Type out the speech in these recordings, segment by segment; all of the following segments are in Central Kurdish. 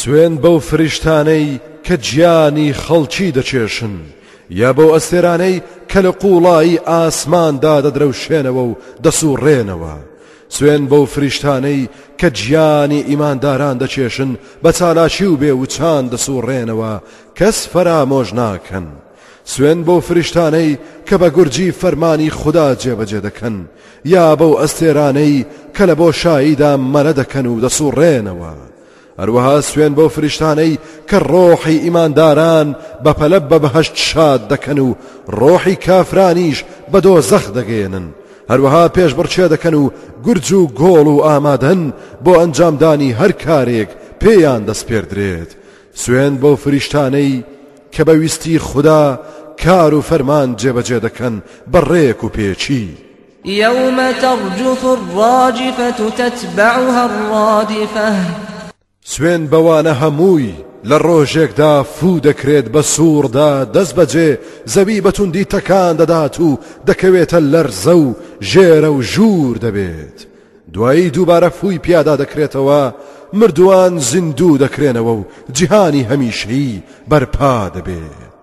سوێند بەو فریشتانەی کە گیانی خەڵکی دەکێشن، یا بەو ئەستێرانەی کە لە قووڵایی ئاسماندا دەدرەوشێنەوە و دەسووڕێنەوە، سوێند بەو فریشتانەی کە گیانی ئیمانداران دەکێشن، بە چالاکی و بێ وچان دەسووڕێنەوە، کەس فەرامۆش ناکەن. سوێند بەو فریشتانەی کە بە گورجی فەرمانی خودا جێبەجێ دەکەن، یا بەو ئەستێرانەی کە لە بۆشاییدا مەلە دەکەن و دەسووڕێنەوە، هەروەها سوێن بەو فریشتانەی کە ڕۆحی ئیمانداران بەپەلە بە بەهەشت شاد دەکەن و ڕۆحی کافرانیش بە دۆزەخ دەگەێنن هەروەها پێشبڕچێ دەکەن و گورج و گۆڵ و ئامادەن بۆ ئەنجامدانی هەر کارێک پێیان دەستپێردرێت سوێن بۆ فریشتانەی کە بە ویستی خوددا کار و فەرمان جێبەجێ دەکەن بە ڕێک و پێچی. یوم ترجف الراجفە تتبعها الرادفە سوێن بەوانە هەمووی لە ڕۆژێکدا فوو دەکرێت بە سووردا دەست بەجێ زەوی بەتوندی تەکان دەدات و دەکەوێتە لەرزە و ژێرە و ژوور دەبێت دوایی دووبارە فووی پیادا دەکرێتەوە مردووان زیندوو دەکرێنەوە و جیهانی هەمیشەی بەرپا دەبێت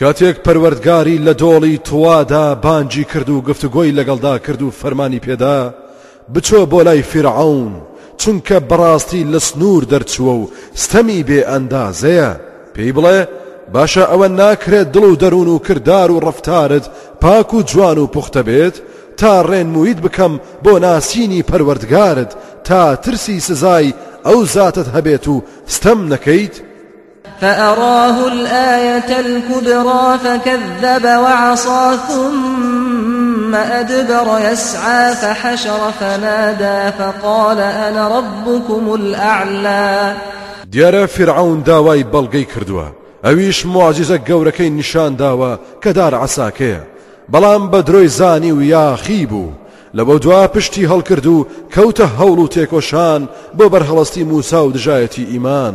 کاتێک پەروەردگاری لە دۆڵی طوادا بانگی کرد و گفتوگۆی لەگەڵدا کرد و فەرمانی پێدا، بچۆ بۆ لای فیرعەون، چونکە بەڕاستی لە سنوور دەرچووە و ستەمی بێ ئەندازەیە، پێی بڵێ، باشە ئەوە ناکرێت دڵ و دەروون و کردار و ڕەفتارت پاک و جوان و پوختە بێت تا ڕێنموویت بکەم بۆ ناسینی پەروەردگارت تا ترسی سزای ئەو زاتەت هەبێت و ستەم نەکەیت؟ فأراه الآیة الکبری فکذب وعصی ثم أدبر یسعی فحشر فنادی فقال أنا ربکم الأعلی دیارە فرعون داوای بەڵگەی کردووە ئەویش معجزە گەورەکەی نیشان داوە کە دار عساکەیە بەڵام بە درۆی زانی و یاخی بوو لەبەو دوا پشتی هەڵکرد و کەوتە هەوڵ و تێکۆشان بۆ بەرهەڵستی موسا و دژایەتی ئیمان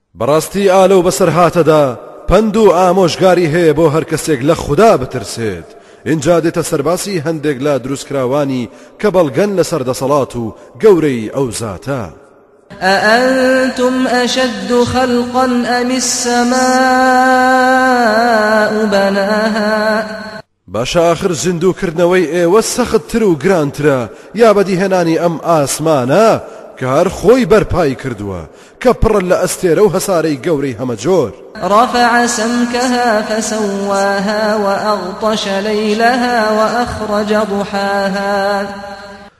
بەڕاستی ئا لەو بەسەرهاتەدا پەند و ئامۆژگاری هەیە بۆ هەر کەسێک لە خودا بترسێت، ئینجا دێتە سەرباسی هەندێک لە دروستکراوانی کە بەڵگەن لەسەر دەسەڵات و گەورەیی ئەو زاتە. ئەئەنتم ئەشەد خەلقا ئەم السەماء بەناها. باشە ئاخر زیندوو کردنەوەی ئێوە سەخت تر و گرانترە یا بەدی هێنانی ئەم ئاسمانە کە هەر خۆی بەرپای کردووە کە پڕە لە ئەستێرە و هەسارەی گەورەی هەمە جۆر؟ رفع سمکها فسواها وأغطش لیلها وأخرج ضحاها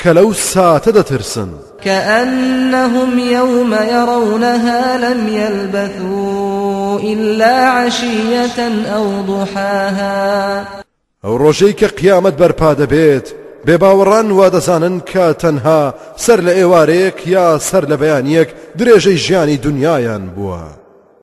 کە لەو ساتە دەترسن. کەئەنەهم یەومە یەڕەونەها لەم یەلبەثوو ئیلا عەشییەتەن ئەو ضوحاها. ئەو ڕۆژەی کە قیامەت بەرپا دەبێت، بێباوەڕان وادەزانن کە تەنها سەر لە ئێوارەیەک یا سەر لە بەیانییەک درێژەی ژیانی دونیایان بووە.